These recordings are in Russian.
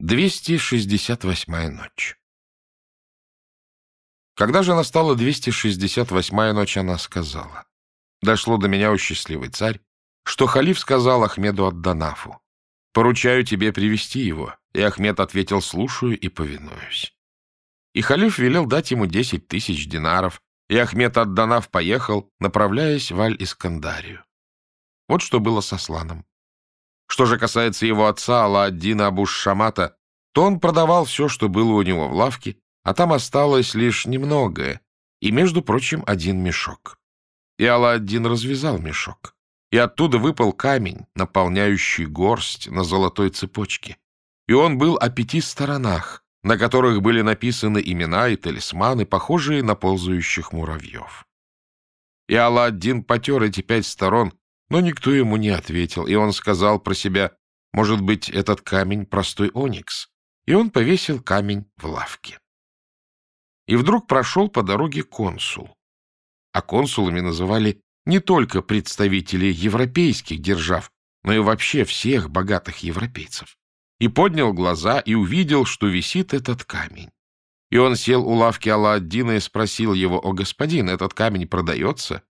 268-я ночь Когда же настала 268-я ночь, она сказала, «Дошло до меня, о счастливый царь, что халиф сказал Ахмеду Адданафу, «Поручаю тебе привести его». И Ахмед ответил, «Слушаю и повинуюсь». И халиф велел дать ему десять тысяч динаров, и Ахмед Адданаф поехал, направляясь в Аль-Искандарию. Вот что было со Сланом. Что же касается его отца Алла-Аддина Абуш-Шамата, то он продавал все, что было у него в лавке, а там осталось лишь немногое, и, между прочим, один мешок. И Алла-Аддин развязал мешок, и оттуда выпал камень, наполняющий горсть на золотой цепочке. И он был о пяти сторонах, на которых были написаны имена и талисманы, похожие на ползающих муравьев. И Алла-Аддин потер эти пять сторон, но никто ему не ответил, и он сказал про себя, может быть, этот камень — простой оникс, и он повесил камень в лавке. И вдруг прошел по дороге консул. А консулами называли не только представителей европейских держав, но и вообще всех богатых европейцев. И поднял глаза и увидел, что висит этот камень. И он сел у лавки Алла-Аддина и спросил его, «О, господин, этот камень продается?»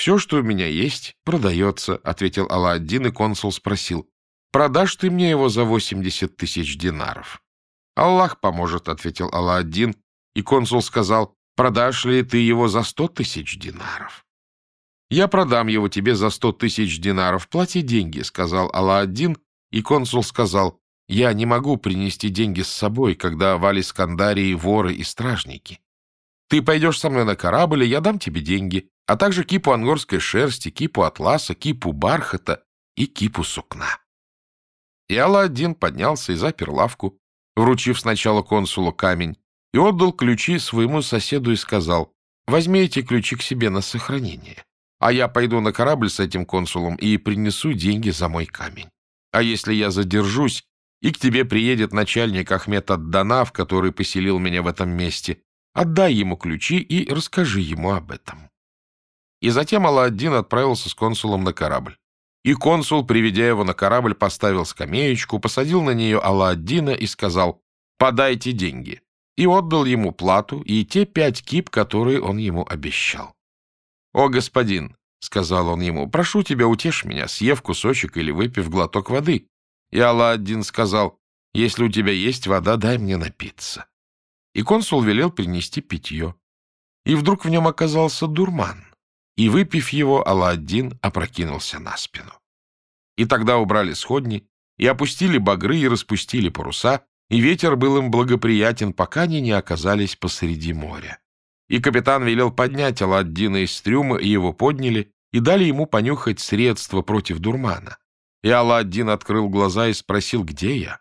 «Все, что у меня есть, продается», — ответил Алла-Аддин, и консул спросил. «Продашь ты мне его за восемьдесят тысяч динаров?» «Аллах поможет», — ответил Алла-Аддин, и консул сказал, «Продашь ли ты его за сто тысяч динаров?» «Я продам его тебе за сто тысяч динаров. Плати деньги», — сказал Алла-Аддин, и консул сказал, «Я не могу принести деньги с собой, когда в Алискандарии воры и стражники. Ты пойдешь со мной на корабль, и я дам тебе деньги а также кипу ангорской шерсти, кипу атласа, кипу бархата и кипу сукна. И Алла-один поднялся и запер лавку, вручив сначала консулу камень, и отдал ключи своему соседу и сказал, «Возьми эти ключи к себе на сохранение, а я пойду на корабль с этим консулом и принесу деньги за мой камень. А если я задержусь, и к тебе приедет начальник Ахмед Адданав, который поселил меня в этом месте, отдай ему ключи и расскажи ему об этом». И затем Алладдин отправился с консулом на корабль. И консул, приведя его на корабль, поставил скамеечку, посадил на нее Алладдина и сказал «Подайте деньги». И отдал ему плату и те пять кип, которые он ему обещал. «О, господин!» — сказал он ему, — «прошу тебя, утешь меня, съев кусочек или выпив глоток воды». И Алладдин сказал, «Если у тебя есть вода, дай мне напиться». И консул велел принести питье. И вдруг в нем оказался дурман и, выпив его, Алладдин опрокинулся на спину. И тогда убрали сходни, и опустили багры, и распустили паруса, и ветер был им благоприятен, пока они не оказались посреди моря. И капитан велел поднять Алладдина из трюма, и его подняли, и дали ему понюхать средства против дурмана. И Алладдин открыл глаза и спросил, где я?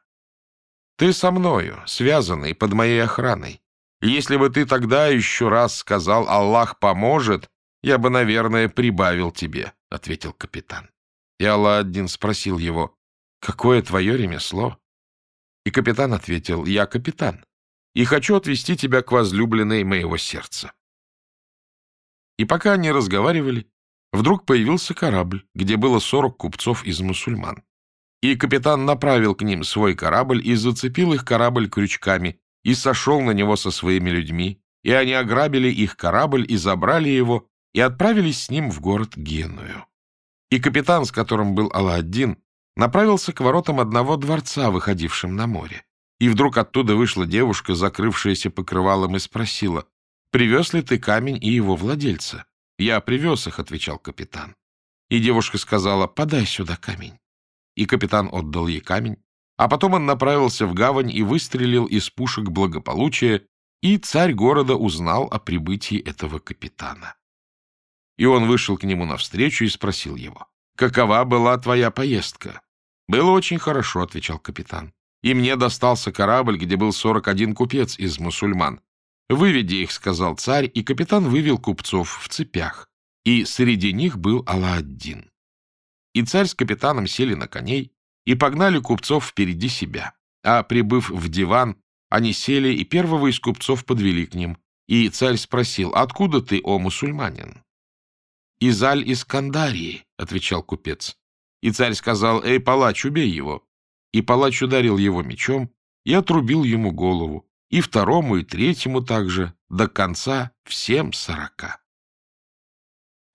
«Ты со мною, связанный, под моей охраной. если бы ты тогда еще раз сказал «Аллах поможет», «Я бы, наверное, прибавил тебе», — ответил капитан. И Алладдин спросил его, «Какое твое ремесло?» И капитан ответил, «Я капитан, и хочу отвести тебя к возлюбленной моего сердца». И пока они разговаривали, вдруг появился корабль, где было сорок купцов из мусульман. И капитан направил к ним свой корабль и зацепил их корабль крючками и сошел на него со своими людьми, и они ограбили их корабль и забрали его, и отправились с ним в город Геную. И капитан, с которым был Алладдин, направился к воротам одного дворца, выходившим на море. И вдруг оттуда вышла девушка, закрывшаяся покрывалом, и спросила, «Привез ли ты камень и его владельца?» «Я привез их», — отвечал капитан. И девушка сказала, «Подай сюда камень». И капитан отдал ей камень, а потом он направился в гавань и выстрелил из пушек благополучия, и царь города узнал о прибытии этого капитана. И он вышел к нему навстречу и спросил его, «Какова была твоя поездка?» «Было очень хорошо», — отвечал капитан. «И мне достался корабль, где был сорок один купец из мусульман. Выведи их», — сказал царь, и капитан вывел купцов в цепях, и среди них был Алла-Аддин. И царь с капитаном сели на коней и погнали купцов впереди себя, а, прибыв в диван, они сели, и первого из купцов подвели к ним. И царь спросил, «Откуда ты, о мусульманин?» Из Аль-Искандарии, — отвечал купец. И царь сказал, — Эй, палач, убей его. И палач ударил его мечом, и отрубил ему голову, и второму, и третьему также, до конца всем сорока.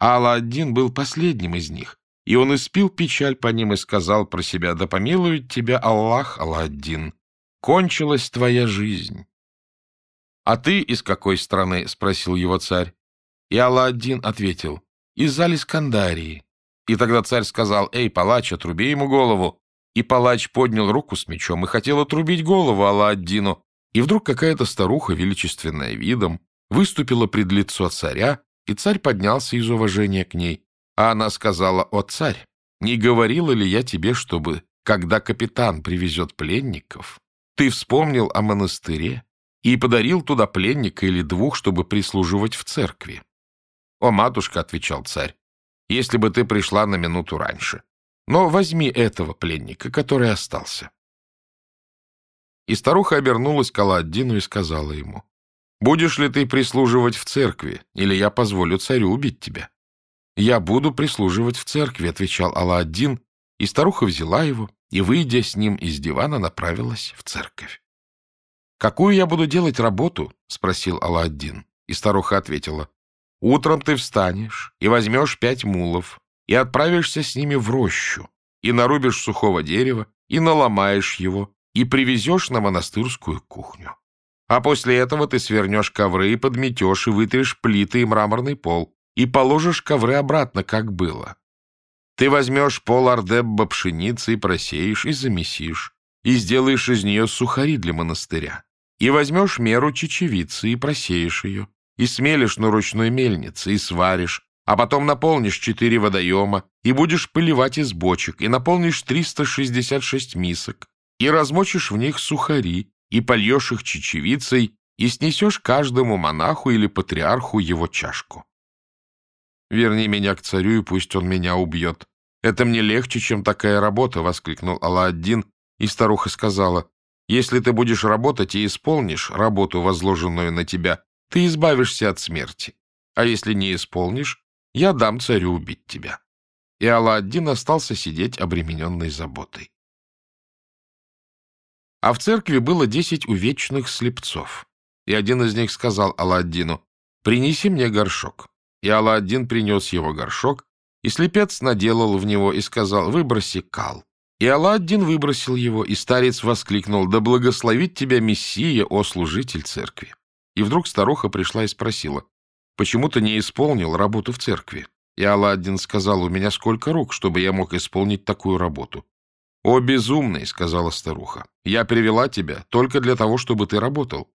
Алла-один был последним из них, и он испил печаль по ним и сказал про себя, «Да помилует тебя Аллах, Алла-один, кончилась твоя жизнь». «А ты из какой страны?» — спросил его царь. И Алла-один ответил, «Из Алискандарии». И тогда царь сказал, «Эй, палач, отруби ему голову». И палач поднял руку с мечом и хотел отрубить голову Алла-Аддину. И вдруг какая-то старуха, величественная видом, выступила пред лицо царя, и царь поднялся из уважения к ней. А она сказала, «О, царь, не говорила ли я тебе, чтобы, когда капитан привезет пленников, ты вспомнил о монастыре и подарил туда пленника или двух, чтобы прислуживать в церкви?» «О, матушка», — отвечал царь, если бы ты пришла на минуту раньше. Но возьми этого пленника, который остался. И старуха обернулась к Аладдину и сказала ему, «Будешь ли ты прислуживать в церкви, или я позволю царю убить тебя?» «Я буду прислуживать в церкви», — отвечал Алладдин, и старуха взяла его и, выйдя с ним из дивана, направилась в церковь. «Какую я буду делать работу?» — спросил Алладдин, и старуха ответила, Утром ты встанешь и возьмешь пять мулов, и отправишься с ними в рощу, и нарубишь сухого дерева, и наломаешь его, и привезешь на монастырскую кухню. А после этого ты свернешь ковры и подметешь, и вытрешь плиты и мраморный пол, и положишь ковры обратно, как было. Ты возьмешь пол ардебба пшеницы и просеешь, и замесишь, и сделаешь из нее сухари для монастыря, и возьмешь меру чечевицы и просеешь ее, и смелишь на ручной мельнице, и сваришь, а потом наполнишь четыре водоема, и будешь поливать из бочек, и наполнишь 366 мисок, и размочишь в них сухари, и польешь их чечевицей, и снесешь каждому монаху или патриарху его чашку. «Верни меня к царю, и пусть он меня убьет. Это мне легче, чем такая работа», — воскликнул Алла-Аддин, и старуха сказала, «Если ты будешь работать и исполнишь работу, возложенную на тебя, ты избавишься от смерти. А если не исполнишь, я дам царю убить тебя. И Алла-один остался сидеть обремененной заботой. А в церкви было десять увечных слепцов. И один из них сказал Алладдину, «Принеси мне горшок». И Алладдин принес его горшок, и слепец наделал в него и сказал, «Выброси кал». И Алладдин выбросил его, и старец воскликнул, «Да благословит тебя Мессия, о служитель церкви». И вдруг старуха пришла и спросила, почему ты не исполнил работу в церкви? И Алладин сказал, у меня сколько рук, чтобы я мог исполнить такую работу? «О, безумный!» — сказала старуха. «Я привела тебя только для того, чтобы ты работал».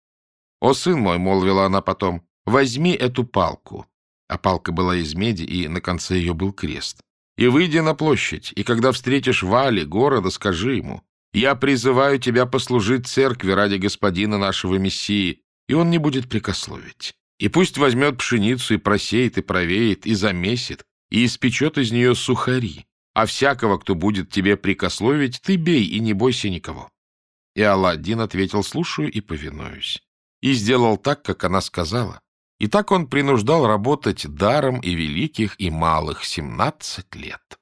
«О, сын мой!» — молвила она потом. «Возьми эту палку». А палка была из меди, и на конце ее был крест. «И выйди на площадь, и когда встретишь Вали, города, скажи ему, «Я призываю тебя послужить церкви ради господина нашего Мессии, и он не будет прикословить. И пусть возьмет пшеницу и просеет, и провеет, и замесит, и испечет из нее сухари, а всякого, кто будет тебе прикословить, ты бей и не бойся никого. И Алладин ответил, слушаю и повинуюсь. И сделал так, как она сказала. И так он принуждал работать даром и великих, и малых семнадцать лет.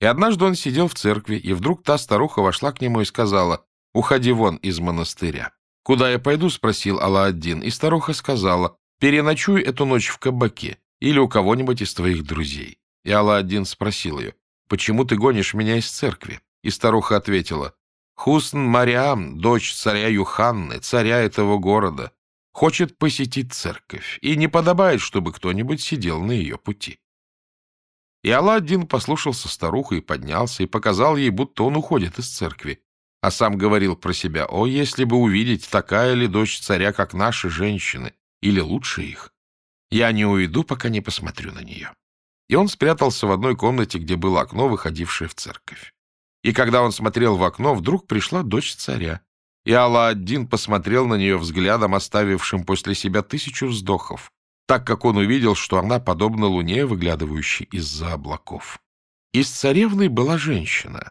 И однажды он сидел в церкви, и вдруг та старуха вошла к нему и сказала, «Уходи вон из монастыря». «Куда я пойду?» — спросил Алла-один, и старуха сказала, «Переночуй эту ночь в кабаке или у кого-нибудь из твоих друзей». И Алла-один спросил ее, «Почему ты гонишь меня из церкви?» И старуха ответила, «Хусн Мариам, дочь царя Юханны, царя этого города, хочет посетить церковь, и не подобает, чтобы кто-нибудь сидел на ее пути». И Алладин послушался старуху и поднялся, и показал ей, будто он уходит из церкви а сам говорил про себя, «О, если бы увидеть, такая ли дочь царя, как наши женщины, или лучше их, я не уйду, пока не посмотрю на нее». И он спрятался в одной комнате, где было окно, выходившее в церковь. И когда он смотрел в окно, вдруг пришла дочь царя. И Алла-один посмотрел на нее взглядом, оставившим после себя тысячу вздохов, так как он увидел, что она подобна луне, выглядывающей из-за облаков. Из царевны была женщина,